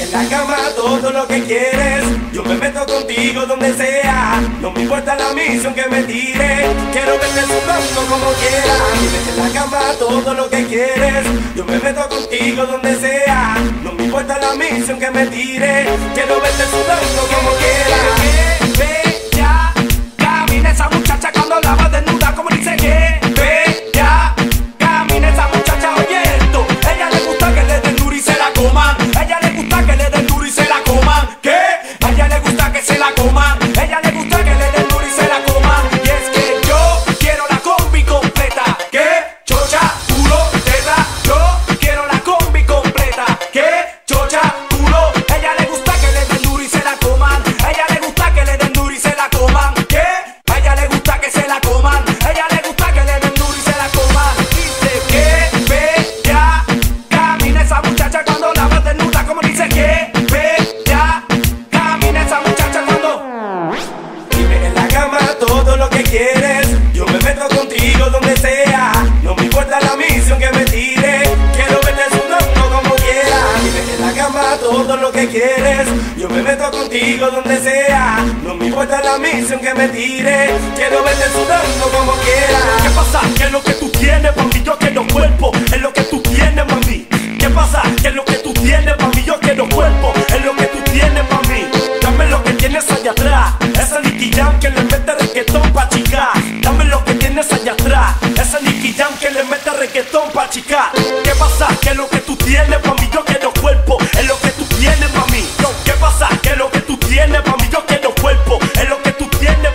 en la cama todo lo que quieres. Yo me meto contigo donde sea. No me importa la misión que me tire. Quiero verte sudando como quieras. En la cama todo lo que quieres. Yo me meto contigo donde sea. No me importa la misión que me tire. Quiero verte sudando como quieras. Quieres. Yo me meto contigo donde sea. No me importa la misión que me tire. Quiero verte sudando como quieras. Dime en la cama todo lo que quieres. Yo me meto contigo donde sea. No me importa la misión que me tire. Quiero verte sudando como quieras. ¿Qué pasa? ¿Qué es lo que tú tienes, mami? Yo quiero cuerpo, es lo que tú tienes, mami. ¿Qué pasa? ¿Qué es lo que tú tienes, cuerpo es lo que tú tienes,